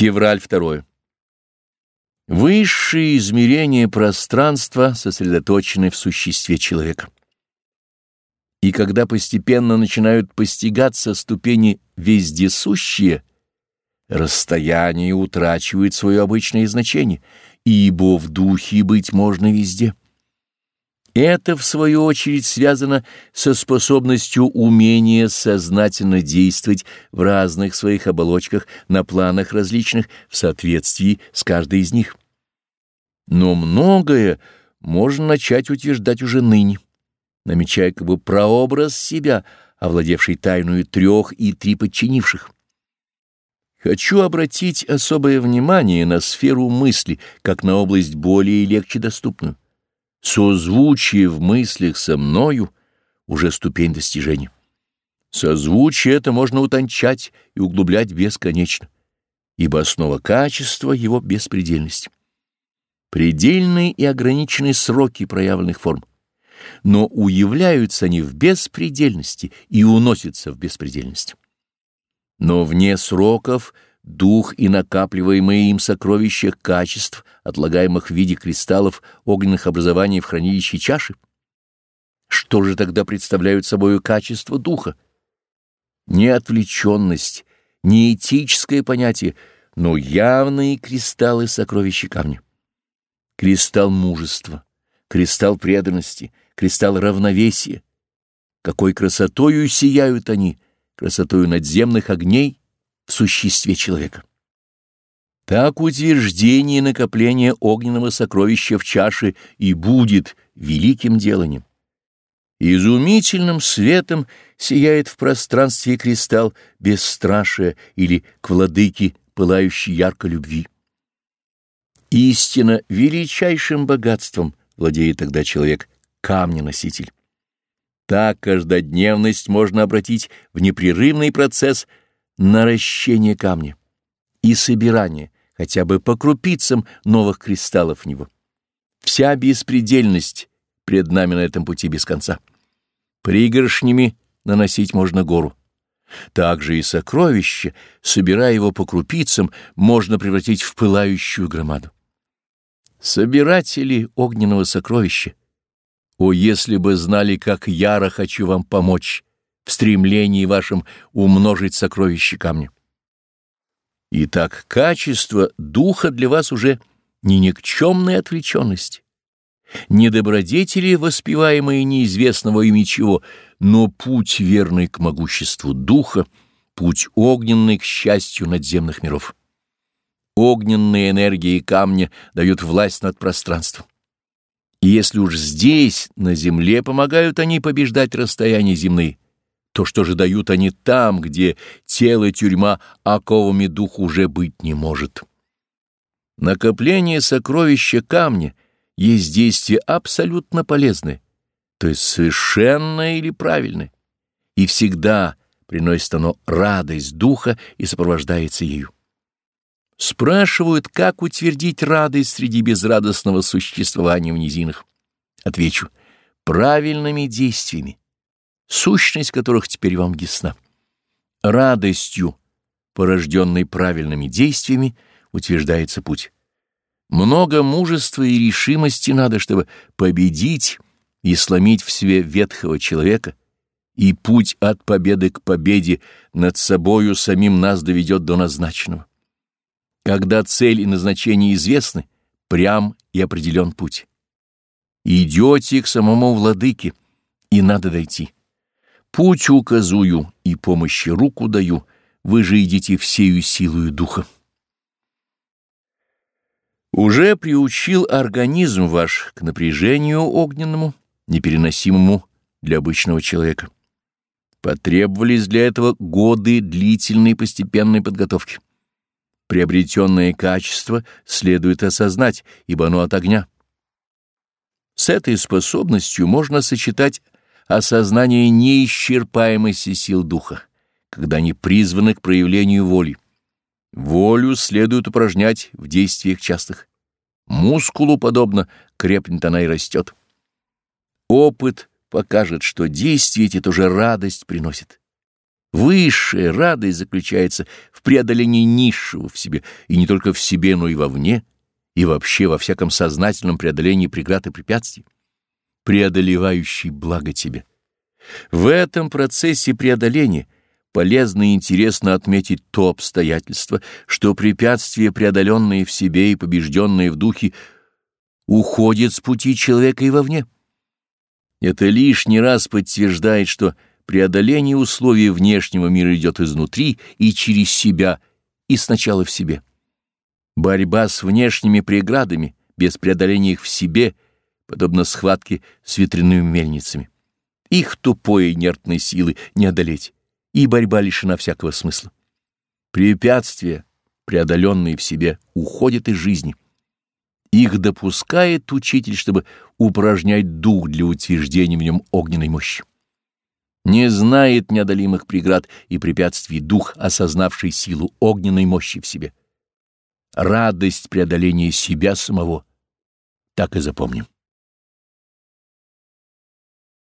Февраль 2. Высшие измерения пространства сосредоточены в существе человека. И когда постепенно начинают постигаться ступени вездесущие, расстояние утрачивает свое обычное значение, ибо в духе быть можно везде. Это, в свою очередь, связано со способностью умения сознательно действовать в разных своих оболочках на планах различных в соответствии с каждой из них. Но многое можно начать утверждать уже ныне, намечая как бы прообраз себя, овладевший тайную трех и три подчинивших. Хочу обратить особое внимание на сферу мысли, как на область более и легче доступную созвучие в мыслях со мною уже ступень достижения. Созвучие это можно утончать и углублять бесконечно, ибо основа качества его беспредельность. Предельные и ограниченные сроки проявленных форм, но уявляются они в беспредельности и уносятся в беспредельность. Но вне сроков — дух и накапливаемые им сокровища качеств, отлагаемых в виде кристаллов огненных образований в хранилище чаши? Что же тогда представляют собой качества духа? Не отвлеченность, не этическое понятие, но явные кристаллы сокровища камня. Кристалл мужества, кристалл преданности, кристалл равновесия. Какой красотою сияют они, красотою надземных огней существе человека. Так утверждение и накопление огненного сокровища в чаше и будет великим деланием. Изумительным светом сияет в пространстве кристалл бесстрашия или к владыке пылающей ярко любви. Истинно величайшим богатством владеет тогда человек, камненоситель. Так каждодневность можно обратить в непрерывный процесс наращение камня и собирание хотя бы по крупицам новых кристаллов в него. Вся беспредельность пред нами на этом пути без конца. Пригоршнями наносить можно гору. Также и сокровище, собирая его по крупицам, можно превратить в пылающую громаду. Собиратели огненного сокровища, о, если бы знали, как яро хочу вам помочь, в стремлении вашем умножить сокровища камня. Итак, качество духа для вас уже не никчемная отвлеченность, не добродетели, воспеваемые неизвестного ими чего, но путь верный к могуществу духа, путь огненный к счастью надземных миров. Огненные энергии камня дают власть над пространством. И если уж здесь, на земле, помогают они побеждать расстояния земные, то что же дают они там, где тело тюрьма оковами дух уже быть не может? Накопление сокровища камня есть действие абсолютно полезное, то есть совершенное или правильное, и всегда приносит оно радость духа и сопровождается ею. Спрашивают, как утвердить радость среди безрадостного существования в низинах. Отвечу, правильными действиями сущность которых теперь вам ясна. Радостью, порожденной правильными действиями, утверждается путь. Много мужества и решимости надо, чтобы победить и сломить в себе ветхого человека, и путь от победы к победе над собою самим нас доведет до назначенного. Когда цель и назначение известны, прям и определен путь. Идете к самому владыке, и надо дойти. Путь указую и помощи руку даю, вы же идите всею силою духа. Уже приучил организм ваш к напряжению огненному, непереносимому для обычного человека. Потребовались для этого годы длительной постепенной подготовки. Приобретенное качество следует осознать, ибо оно от огня. С этой способностью можно сочетать осознание неисчерпаемости сил духа, когда они призваны к проявлению воли. Волю следует упражнять в действиях частых. Мускулу подобно крепнет она и растет. Опыт покажет, что действие эти тоже радость приносит. Высшая радость заключается в преодолении низшего в себе, и не только в себе, но и вовне, и вообще во всяком сознательном преодолении преград и препятствий, преодолевающий благо тебе. В этом процессе преодоления полезно и интересно отметить то обстоятельство, что препятствия, преодоленные в себе и побежденные в духе, уходят с пути человека и вовне. Это лишний раз подтверждает, что преодоление условий внешнего мира идет изнутри и через себя, и сначала в себе. Борьба с внешними преградами, без преодоления их в себе, подобно схватке с ветряными мельницами. Их тупой инертной силы не одолеть, и борьба лишена всякого смысла. Препятствия, преодоленные в себе, уходят из жизни. Их допускает учитель, чтобы упражнять дух для утверждения в нем огненной мощи. Не знает неодолимых преград и препятствий дух, осознавший силу огненной мощи в себе. Радость преодоления себя самого. Так и запомним.